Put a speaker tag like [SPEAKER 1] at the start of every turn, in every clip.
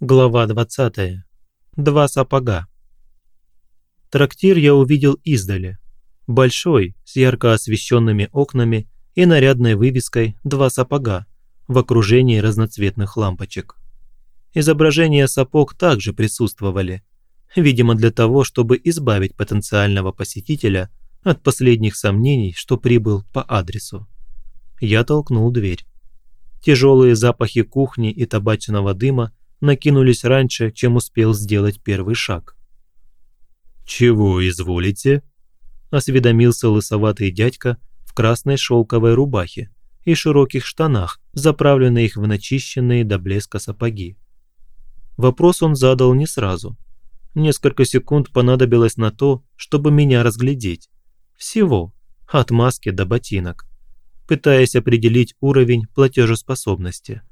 [SPEAKER 1] Глава 20. Два сапога. Трактир я увидел издали. Большой, с ярко освещенными окнами и нарядной вывеской «Два сапога» в окружении разноцветных лампочек. Изображения сапог также присутствовали, видимо для того, чтобы избавить потенциального посетителя от последних сомнений, что прибыл по адресу. Я толкнул дверь. Тяжелые запахи кухни и табачного дыма накинулись раньше, чем успел сделать первый шаг.
[SPEAKER 2] «Чего изволите?» – осведомился лысоватый дядька в красной шелковой рубахе и широких штанах, заправленных в начищенные до блеска сапоги. Вопрос он задал не сразу. Несколько секунд понадобилось на то, чтобы меня разглядеть. Всего, от маски до ботинок, пытаясь определить уровень платежеспособности.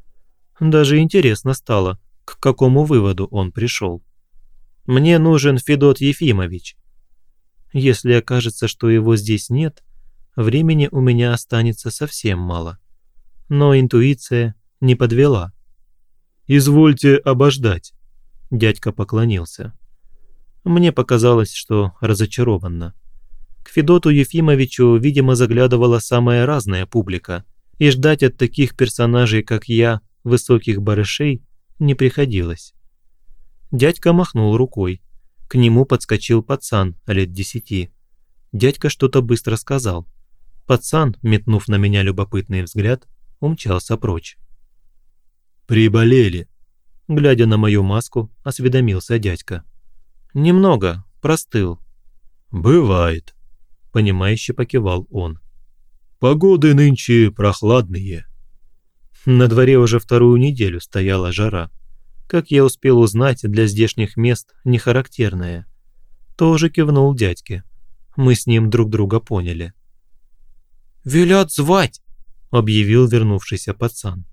[SPEAKER 2] Даже интересно стало, к какому выводу он пришел. «Мне нужен Федот Ефимович. Если окажется, что его здесь нет, времени у меня останется совсем мало. Но интуиция не подвела. «Извольте обождать», – дядька поклонился.
[SPEAKER 1] Мне показалось, что разочарованно. К Федоту Ефимовичу, видимо, заглядывала самая разная публика, и ждать от таких персонажей, как я, высоких барышей, не приходилось. Дядька махнул рукой. К нему подскочил пацан лет десяти. Дядька что-то быстро сказал. Пацан, метнув на меня любопытный взгляд, умчался прочь.
[SPEAKER 2] «Приболели», –
[SPEAKER 1] глядя на мою маску, осведомился дядька. «Немного, простыл».
[SPEAKER 2] «Бывает», – понимающе покивал он. «Погоды нынче прохладные».
[SPEAKER 1] На дворе уже вторую неделю стояла жара. Как я успел узнать, для здешних мест не характерная. Тоже кивнул дядьке. Мы с ним друг друга поняли.
[SPEAKER 3] «Велят звать!» – объявил вернувшийся пацан.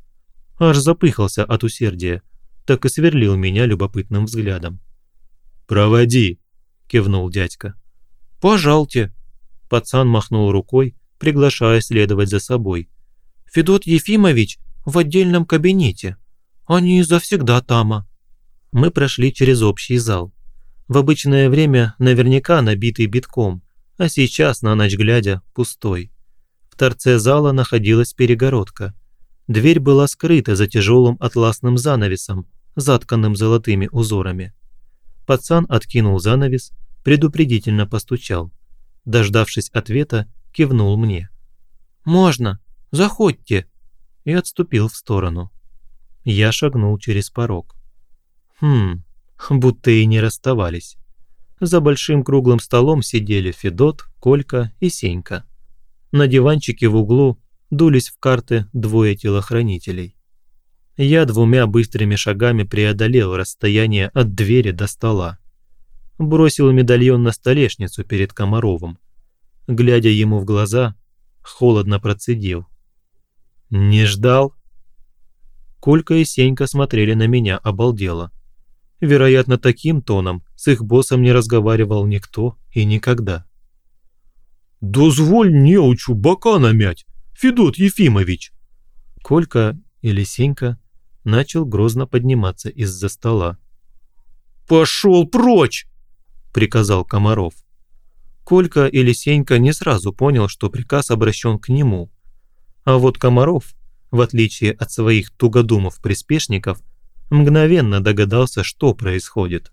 [SPEAKER 1] Аж запыхался от усердия, так и сверлил меня любопытным взглядом.
[SPEAKER 2] «Проводи!»
[SPEAKER 1] – кивнул дядька.
[SPEAKER 3] «Пожалуйте!»
[SPEAKER 1] Пацан махнул рукой, приглашая следовать за собой.
[SPEAKER 3] «Федот Ефимович в отдельном кабинете. Они завсегда тама».
[SPEAKER 1] Мы прошли через общий зал. В обычное время наверняка набитый битком, а сейчас, на ночь глядя, пустой. В торце зала находилась перегородка. Дверь была скрыта за тяжелым атласным занавесом, затканным золотыми узорами. Пацан откинул занавес, предупредительно постучал. Дождавшись ответа, кивнул мне.
[SPEAKER 3] «Можно, заходьте»,
[SPEAKER 1] и отступил в сторону. Я шагнул через порог. Хм, будто и не расставались. За большим круглым столом сидели Федот, Колька и Сенька. На диванчике в углу дулись в карты двое телохранителей. Я двумя быстрыми шагами преодолел расстояние от двери до стола. Бросил медальон на столешницу перед Комаровым. Глядя ему в глаза, холодно процедил. «Не ждал?» Колька и Сенька смотрели на меня обалдело. Вероятно, таким тоном с их боссом не разговаривал никто и никогда.
[SPEAKER 2] «Дозволь неучу бока намять, Федот Ефимович!»
[SPEAKER 1] Колька или Сенька начал грозно подниматься из-за стола.
[SPEAKER 2] «Пошел прочь!» – приказал Комаров.
[SPEAKER 1] Колька или Сенька не сразу понял, что приказ обращен к нему, а вот Комаров, в отличие от своих тугодумов-приспешников, мгновенно догадался, что происходит,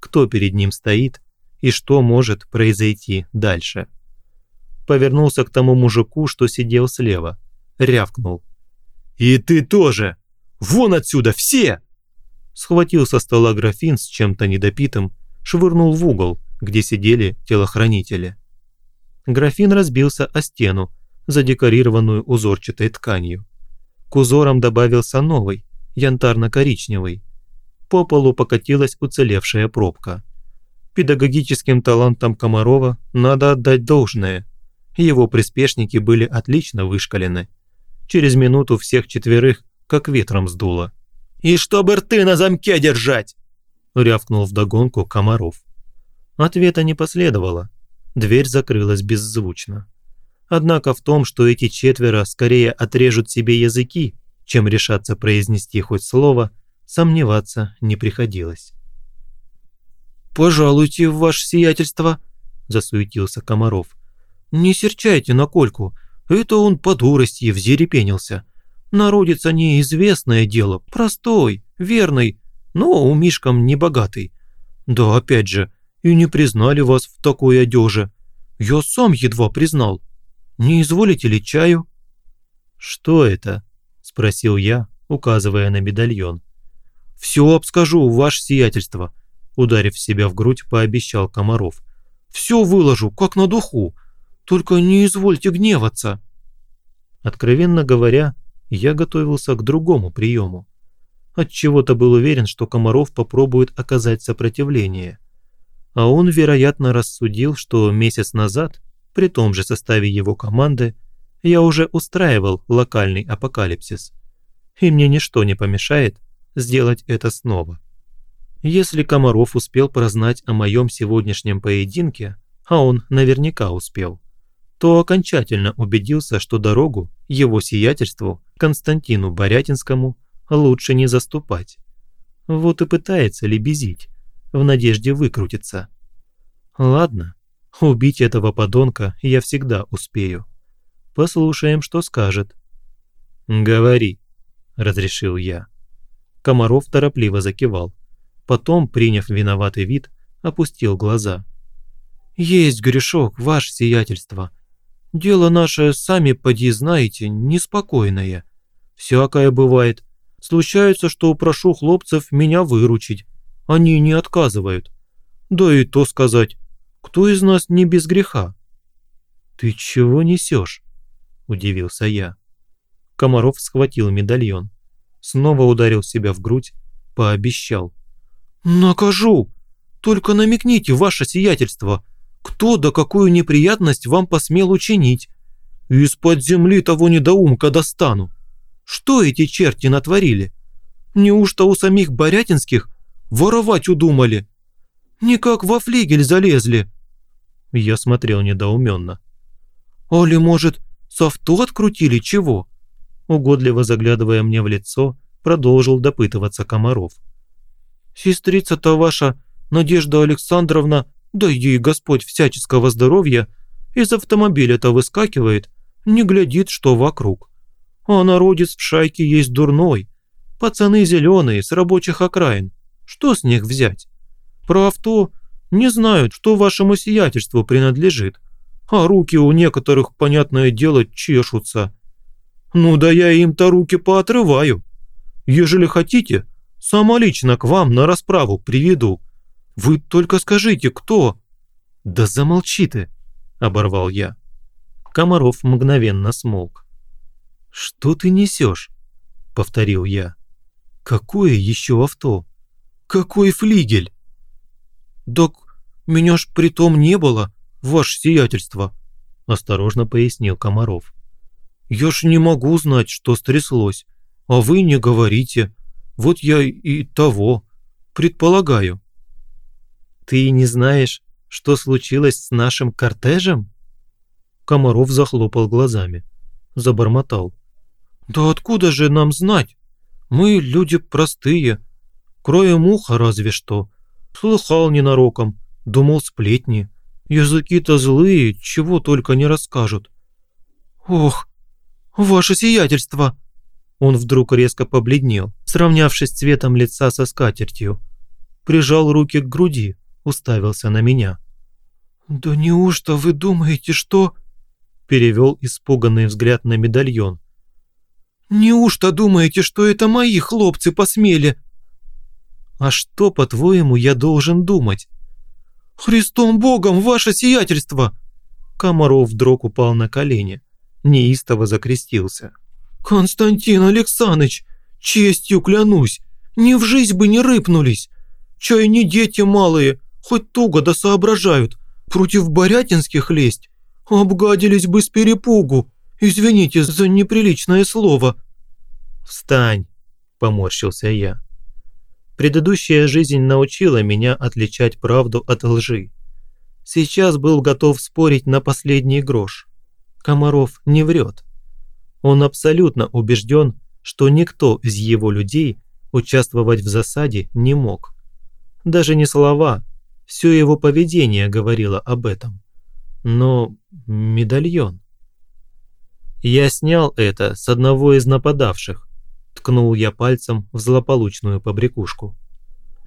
[SPEAKER 1] кто перед ним стоит и что может произойти дальше. Повернулся к тому мужику, что сидел слева, рявкнул.
[SPEAKER 2] «И ты тоже! Вон отсюда, все!»
[SPEAKER 1] Схватил со стола графин с чем-то недопитым, швырнул в угол, где сидели телохранители. Графин разбился о стену, задекорированную узорчатой тканью. К узорам добавился новый, янтарно-коричневый. По полу покатилась уцелевшая пробка. Педагогическим талантам Комарова надо отдать должное. Его приспешники были отлично вышкалены. Через минуту всех четверых как ветром сдуло.
[SPEAKER 3] «И чтобы рты на замке держать!»
[SPEAKER 1] – рявкнул вдогонку Комаров. Ответа не последовало. Дверь закрылась беззвучно. Однако в том, что эти четверо скорее отрежут себе языки, чем решатся произнести хоть слово, сомневаться не приходилось.
[SPEAKER 3] «Пожалуйте, ваше сиятельство», – засуетился Комаров. «Не серчайте на Кольку, это он по дурости взерепенился. Народец они известное дело, простой, верный, но у Мишкам небогатый. Да опять же, и не признали вас в такой одежде. Я сам едва признал. Не изволите ли чаю?»
[SPEAKER 1] «Что это?» – спросил я, указывая на медальон.
[SPEAKER 3] «Все обскажу, ваше сиятельство», – ударив себя в грудь, пообещал Комаров. «Все выложу, как на духу. Только не извольте гневаться».
[SPEAKER 1] Откровенно говоря, я готовился к другому приему. Отчего-то был уверен, что Комаров попробует оказать сопротивление. А он, вероятно, рассудил, что месяц назад, при том же составе его команды, я уже устраивал локальный апокалипсис. И мне ничто не помешает сделать это снова. Если Комаров успел прознать о моем сегодняшнем поединке, а он наверняка успел, то окончательно убедился, что дорогу его сиятельству Константину Борятинскому лучше не заступать. Вот и пытается лебезить, в надежде выкрутиться. Ладно, убить этого подонка я всегда успею. Послушаем, что скажет. «Говори», – разрешил я. Комаров торопливо закивал. Потом, приняв виноватый вид, опустил глаза.
[SPEAKER 3] «Есть грешок, ваше сиятельство. Дело наше, сами поди знаете, неспокойное. Всякое бывает. Случается, что прошу хлопцев меня выручить. Они не отказывают. Да и то сказать, кто из нас не без греха?»
[SPEAKER 1] «Ты чего несешь?» – удивился я. Комаров схватил медальон, снова ударил себя в грудь, пообещал.
[SPEAKER 3] «Накажу! Только намекните, ваше сиятельство!» кто да какую неприятность вам посмел учинить. Из-под земли того недоумка достану. Что эти черти натворили? Неужто у самих Борятинских воровать удумали? Никак во флигель залезли.
[SPEAKER 1] Я смотрел недоуменно.
[SPEAKER 3] Али, может, с авто открутили чего?
[SPEAKER 1] Угодливо заглядывая мне в лицо, продолжил допытываться Комаров.
[SPEAKER 3] Сестрица-то ваша, Надежда Александровна, да ей Господь всяческого здоровья, из автомобиля-то выскакивает, не глядит, что вокруг. А народец в шайке есть дурной. Пацаны зеленые, с рабочих окраин. Что с них взять? Про авто не знают, что вашему сиятельству принадлежит. А руки у некоторых, понятное дело, чешутся. Ну да я им-то руки поотрываю. Ежели хотите, сама лично к вам на расправу приведу. Вы только скажите, кто?»
[SPEAKER 1] «Да замолчи ты!» – оборвал я. Комаров мгновенно смолк. «Что ты несешь?» – повторил я. «Какое еще авто? Какой флигель?»
[SPEAKER 3] «Так меня ж при том не было, ваше сиятельство», – осторожно пояснил Комаров. «Я ж не могу знать, что стряслось, а вы не говорите. Вот я и того, предполагаю».
[SPEAKER 1] Ты не знаешь, что случилось с нашим кортежем?»
[SPEAKER 3] Комаров захлопал глазами, забормотал. «Да откуда же нам знать? Мы люди простые. Кроем ухо разве что. Слыхал ненароком, думал сплетни. Языки-то злые, чего только не расскажут. Ох, ваше сиятельство!» Он вдруг резко побледнел, сравнявшись цветом лица со скатертью. Прижал руки к груди, уставился на меня. «Да неужто вы думаете, что...» Перевел испуганный взгляд на медальон. «Неужто думаете, что это мои хлопцы посмели?»
[SPEAKER 1] «А что, по-твоему, я должен думать?»
[SPEAKER 3] «Христом Богом, ваше сиятельство!»
[SPEAKER 1] Комаров вдруг упал на колени, неистово закрестился.
[SPEAKER 3] «Константин Александрович, честью клянусь, ни в жизнь бы не рыпнулись. Чай не дети малые, хоть туго да соображают, против Борятинских лезть. Обгадились бы с перепугу. Извините за неприличное слово».
[SPEAKER 1] «Встань», – поморщился я. Предыдущая жизнь научила меня отличать правду от лжи. Сейчас был готов спорить на последний грош. Комаров не врет. Он абсолютно убежден, что никто из его людей участвовать в засаде не мог. Даже не слова, все его поведение говорило об этом. Но медальон... Я снял это с одного из нападавших. Ткнул я пальцем в злополучную побрякушку.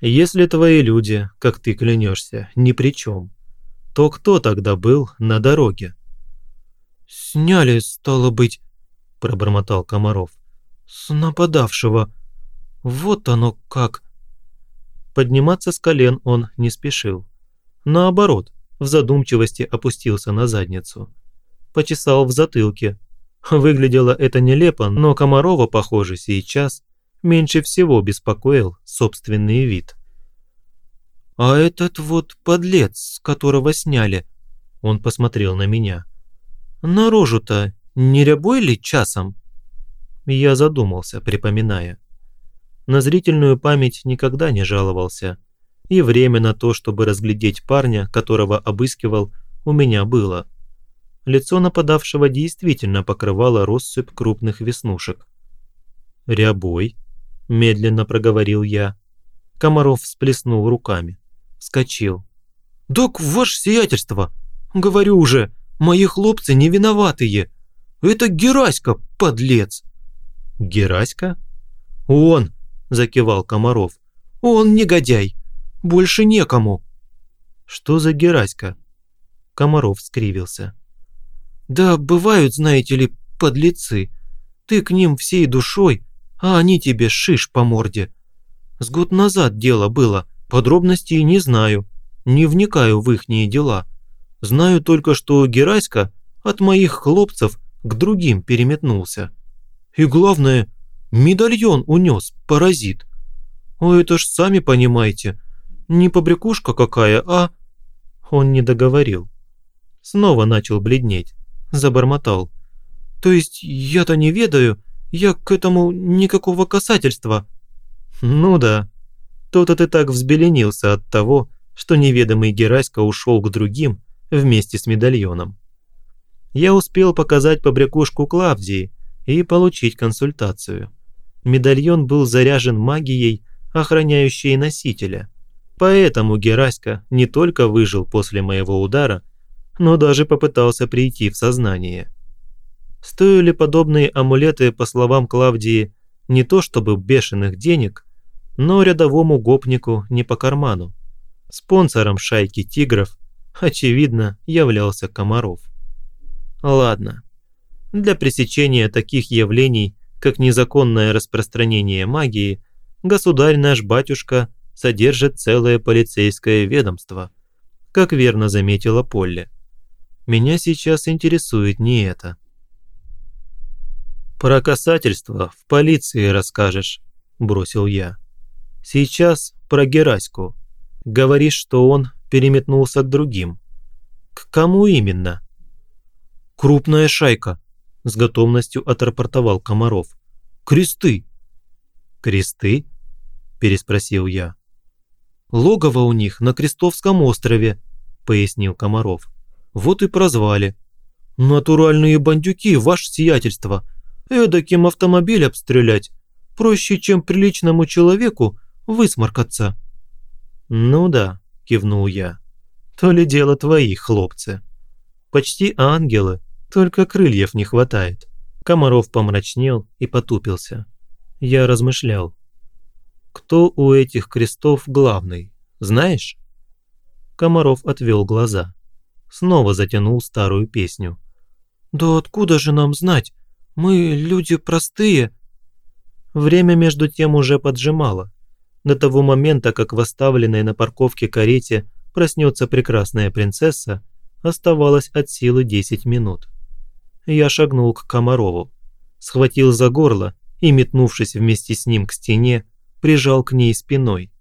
[SPEAKER 1] Если твои люди, как ты клянешься, ни при чем, то кто тогда был на дороге?
[SPEAKER 3] «Сняли, стало быть», – пробормотал Комаров. «С нападавшего. Вот оно как».
[SPEAKER 1] Подниматься с колен он не спешил. Наоборот, в задумчивости опустился на задницу. Почесал в затылке, Выглядело это нелепо, но Комарова, похоже, сейчас меньше всего беспокоил собственный вид.
[SPEAKER 3] «А этот вот подлец, которого сняли», – он посмотрел на меня. «На рожу-то не рябой ли часом?»
[SPEAKER 1] Я задумался, припоминая. На зрительную память никогда не жаловался, и время на то, чтобы разглядеть парня, которого обыскивал, у меня было – лицо нападавшего действительно покрывало россыпь крупных веснушек. «Рябой», – медленно проговорил я. Комаров всплеснул руками. Вскочил.
[SPEAKER 3] «Док, ваше сиятельство! Говорю уже, мои хлопцы не виноватые. Это Гераська, подлец!»
[SPEAKER 1] «Гераська?»
[SPEAKER 3] «Он!» – закивал Комаров. «Он негодяй! Больше некому!»
[SPEAKER 1] «Что за Гераська?» Комаров скривился.
[SPEAKER 3] Да бывают, знаете ли, подлецы. Ты к ним всей душой, а они тебе шиш по морде. С год назад дело было, подробностей не знаю, не вникаю в ихние дела. Знаю только, что Гераська от моих хлопцев к другим переметнулся. И главное, медальон унес, паразит. О, это ж сами понимаете, не побрякушка какая, а...
[SPEAKER 1] Он не договорил. Снова начал бледнеть забормотал. «То есть я-то не ведаю, я к этому никакого касательства». «Ну да, то-то ты так взбеленился от того, что неведомый Гераська ушел к другим вместе с медальоном. Я успел показать побрякушку Клавдии и получить консультацию. Медальон был заряжен магией, охраняющей носителя. Поэтому Гераська не только выжил после моего удара, но даже попытался прийти в сознание. Стоили подобные амулеты, по словам Клавдии, не то чтобы бешеных денег, но рядовому гопнику не по карману. Спонсором шайки тигров, очевидно, являлся Комаров. Ладно. Для пресечения таких явлений, как незаконное распространение магии, государь наш батюшка содержит целое полицейское ведомство, как верно заметила Полли. Меня сейчас интересует не это. «Про касательство в полиции расскажешь», – бросил я. «Сейчас про Гераську. Говоришь, что он переметнулся к другим. К кому именно?»
[SPEAKER 3] «Крупная шайка», – с готовностью отрапортовал Комаров. «Кресты».
[SPEAKER 1] «Кресты?» – переспросил я.
[SPEAKER 3] «Логово у них на Крестовском острове», – пояснил Комаров. Вот и прозвали. Натуральные бандюки, ваше сиятельство. Эдаким автомобиль обстрелять. Проще, чем приличному человеку высморкаться.
[SPEAKER 1] Ну да, кивнул я. То ли дело твои, хлопцы. Почти ангелы, только крыльев не хватает. Комаров помрачнел и потупился. Я размышлял. Кто у этих крестов главный, знаешь? Комаров отвел глаза снова затянул старую песню.
[SPEAKER 3] «Да откуда же нам знать? Мы люди простые».
[SPEAKER 1] Время между тем уже поджимало. До того момента, как в оставленной на парковке карете проснется прекрасная принцесса, оставалось от силы 10 минут. Я шагнул к Комарову, схватил за горло и, метнувшись вместе с ним к стене, прижал к ней спиной.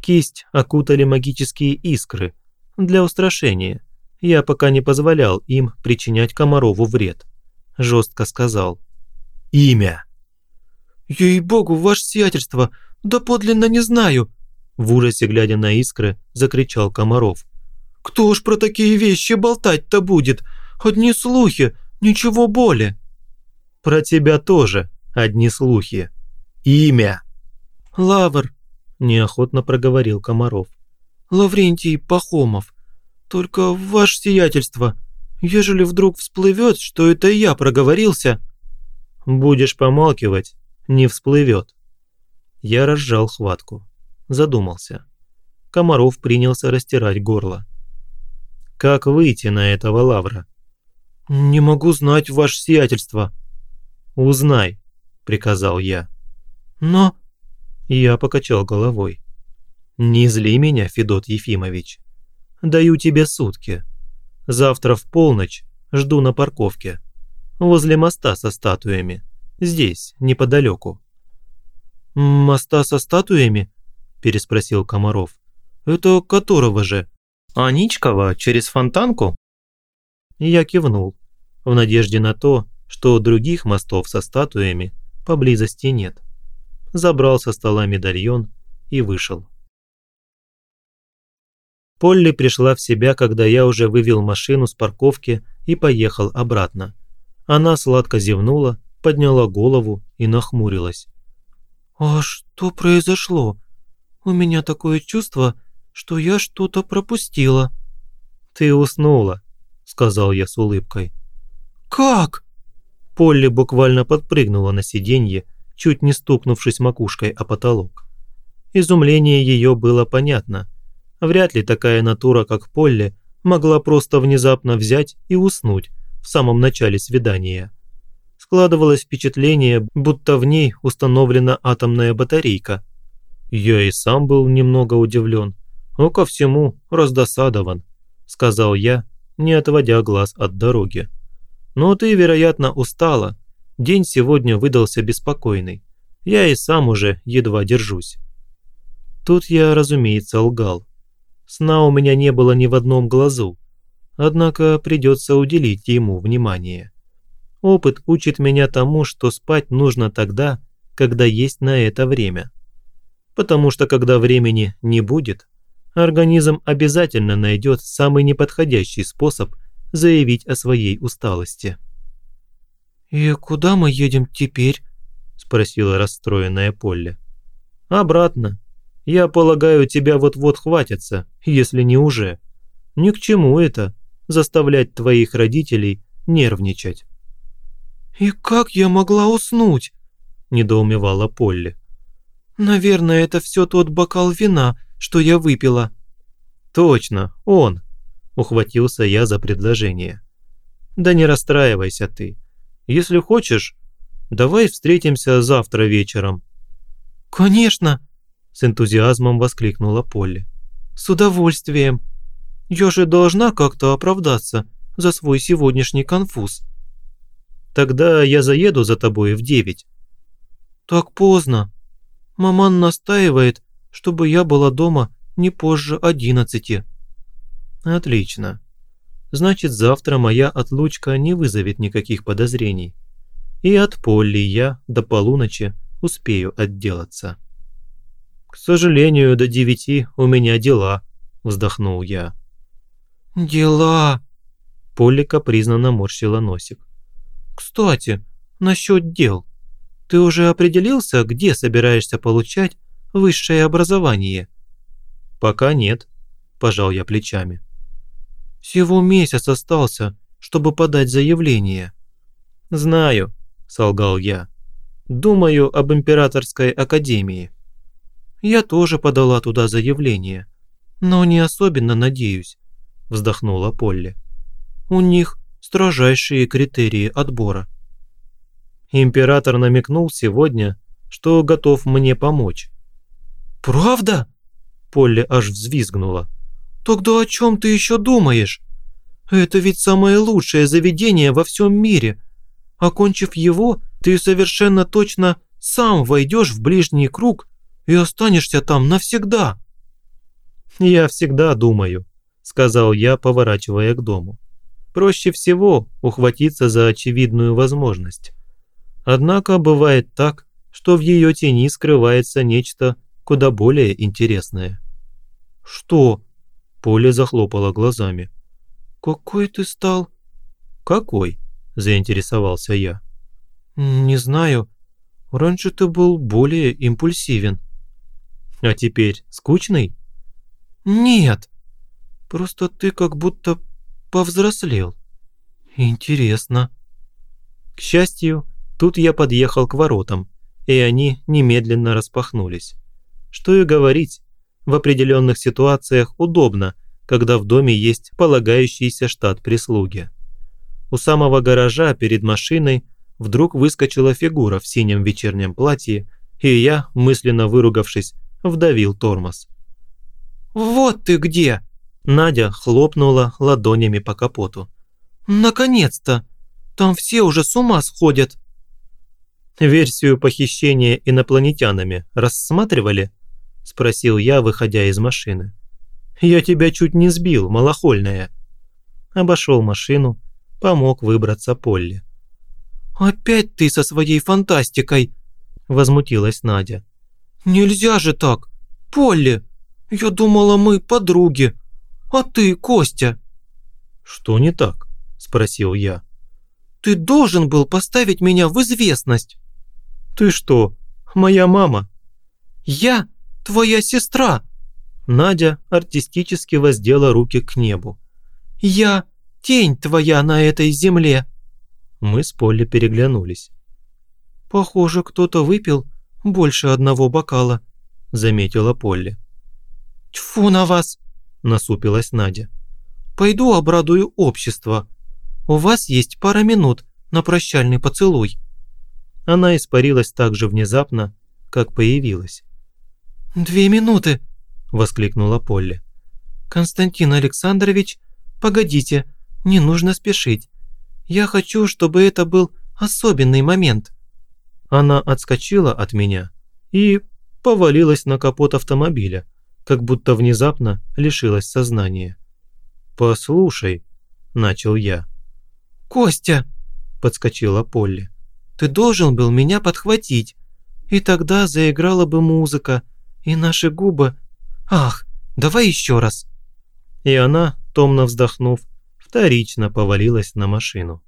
[SPEAKER 1] Кисть окутали магические искры для устрашения, я пока не позволял им причинять Комарову вред. Жестко сказал.
[SPEAKER 3] «Имя!» «Ей-богу, ваше сиятельство, да подлинно не знаю!» В ужасе, глядя на искры, закричал Комаров. «Кто ж про такие вещи болтать-то будет? Одни слухи, ничего более!»
[SPEAKER 1] «Про тебя тоже одни слухи. Имя!»
[SPEAKER 3] «Лавр», – неохотно проговорил Комаров. «Лаврентий Пахомов. Только ваше сиятельство, ежели вдруг всплывет, что это я проговорился...»
[SPEAKER 1] «Будешь помалкивать, не всплывет». Я разжал хватку. Задумался. Комаров принялся растирать горло. «Как выйти на этого лавра?»
[SPEAKER 3] «Не могу знать ваше сиятельство».
[SPEAKER 1] «Узнай», – приказал я.
[SPEAKER 3] «Но...»
[SPEAKER 1] Я покачал головой. «Не зли меня, Федот Ефимович. Даю тебе сутки. Завтра в полночь жду на парковке. Возле моста со статуями. Здесь, неподалеку».
[SPEAKER 3] «Моста со статуями?» – переспросил Комаров. «Это которого же?»
[SPEAKER 1] «Аничкова через фонтанку?» Я кивнул, в надежде на то, что других мостов со статуями поблизости нет забрал со стола медальон и вышел. Полли пришла в себя, когда я уже вывел машину с парковки и поехал обратно. Она сладко зевнула, подняла голову и нахмурилась.
[SPEAKER 3] «А что произошло? У меня такое чувство, что я что-то пропустила».
[SPEAKER 1] «Ты уснула», – сказал я с улыбкой.
[SPEAKER 3] «Как?»
[SPEAKER 1] Полли буквально подпрыгнула на сиденье чуть не стукнувшись макушкой о потолок. Изумление ее было понятно. Вряд ли такая натура, как Полли, могла просто внезапно взять и уснуть в самом начале свидания. Складывалось впечатление, будто в ней установлена атомная батарейка. Я и сам был немного удивлен, но ко всему раздосадован, сказал я, не отводя глаз от дороги. Но ты, вероятно, устала, День сегодня выдался беспокойный. Я и сам уже едва держусь. Тут я, разумеется, лгал. Сна у меня не было ни в одном глазу. Однако придется уделить ему внимание. Опыт учит меня тому, что спать нужно тогда, когда есть на это время. Потому что когда времени не будет, организм обязательно найдет самый неподходящий способ заявить о своей усталости.
[SPEAKER 3] «И куда мы едем теперь?» – спросила расстроенная Полли.
[SPEAKER 1] «Обратно. Я полагаю, тебя вот-вот хватится, если не уже. Ни к чему это – заставлять твоих родителей нервничать».
[SPEAKER 3] «И как я могла уснуть?» – недоумевала Полли. «Наверное, это все тот бокал вина, что я выпила».
[SPEAKER 1] «Точно, он!» – ухватился я за предложение. «Да не расстраивайся ты. Если хочешь, давай встретимся завтра вечером».
[SPEAKER 3] «Конечно!»
[SPEAKER 1] – с энтузиазмом воскликнула Полли.
[SPEAKER 3] «С удовольствием. Я же должна как-то оправдаться за свой сегодняшний конфуз».
[SPEAKER 1] «Тогда я заеду за тобой в девять».
[SPEAKER 3] «Так поздно. Маман настаивает, чтобы я была дома не позже одиннадцати».
[SPEAKER 1] «Отлично значит завтра моя отлучка не вызовет никаких подозрений. И от Полли я до полуночи успею отделаться. «К сожалению, до девяти у меня дела», – вздохнул я.
[SPEAKER 3] «Дела!»
[SPEAKER 1] – Полли капризно наморщила носик.
[SPEAKER 3] «Кстати, насчет дел. Ты уже определился, где собираешься получать высшее образование?»
[SPEAKER 1] «Пока нет», – пожал я плечами.
[SPEAKER 3] Всего месяц остался, чтобы подать заявление».
[SPEAKER 1] «Знаю», – солгал я. «Думаю об Императорской Академии».
[SPEAKER 3] «Я тоже подала туда заявление, но не особенно надеюсь», – вздохнула Полли. «У них строжайшие критерии отбора».
[SPEAKER 1] Император намекнул сегодня, что готов мне помочь.
[SPEAKER 3] «Правда?» Полли аж взвизгнула. «Тогда о чем ты еще думаешь? Это ведь самое лучшее заведение во всем мире. Окончив его, ты совершенно точно сам войдешь в ближний круг и останешься там навсегда».
[SPEAKER 1] «Я всегда думаю», – сказал я, поворачивая к дому. «Проще всего ухватиться за очевидную возможность. Однако бывает так, что в ее тени скрывается нечто куда более интересное».
[SPEAKER 3] «Что?»
[SPEAKER 1] Поля захлопала глазами.
[SPEAKER 3] «Какой ты стал?»
[SPEAKER 1] «Какой?» – заинтересовался я.
[SPEAKER 3] «Не знаю. Раньше ты был более импульсивен».
[SPEAKER 1] А теперь скучный?
[SPEAKER 3] Нет, просто ты как будто повзрослел. Интересно.
[SPEAKER 1] К счастью, тут я подъехал к воротам, и они немедленно распахнулись. Что и говорить, в определенных ситуациях удобно, когда в доме есть полагающийся штат прислуги. У самого гаража перед машиной вдруг выскочила фигура в синем вечернем платье, и я, мысленно выругавшись, вдавил тормоз.
[SPEAKER 3] «Вот ты где!»
[SPEAKER 1] Надя хлопнула ладонями по капоту.
[SPEAKER 3] «Наконец-то! Там все уже с ума сходят!»
[SPEAKER 1] «Версию похищения инопланетянами рассматривали?» – спросил я, выходя из машины. «Я тебя чуть не сбил, малохольная». Обошел машину, помог выбраться Полли.
[SPEAKER 3] «Опять ты со своей фантастикой!» – возмутилась Надя. «Нельзя же так! Полли! Я думала, мы подруги! А ты, Костя!»
[SPEAKER 1] «Что не так?» – спросил я.
[SPEAKER 3] «Ты должен был поставить меня в известность!»
[SPEAKER 1] «Ты что, моя мама?»
[SPEAKER 3] «Я твоя сестра!»
[SPEAKER 1] Надя артистически воздела руки к небу.
[SPEAKER 3] «Я тень твоя на этой земле!»
[SPEAKER 1] Мы с Полли переглянулись.
[SPEAKER 3] «Похоже, кто-то выпил больше одного бокала», – заметила Полли. «Тьфу на вас!» – насупилась Надя. «Пойду обрадую общество. У вас есть пара минут на прощальный поцелуй».
[SPEAKER 1] Она испарилась так же внезапно, как появилась.
[SPEAKER 3] «Две минуты!» – воскликнула Полли. «Константин Александрович, погодите, не нужно спешить. Я хочу, чтобы это был особенный момент».
[SPEAKER 1] Она отскочила от меня и повалилась на капот автомобиля, как будто внезапно лишилась сознания. «Послушай», – начал я.
[SPEAKER 3] «Костя!» – подскочила Полли. «Ты должен был меня подхватить, и тогда заиграла бы музыка, и наши губы... Ах, давай еще раз!»
[SPEAKER 1] И она, томно вздохнув, вторично повалилась на машину.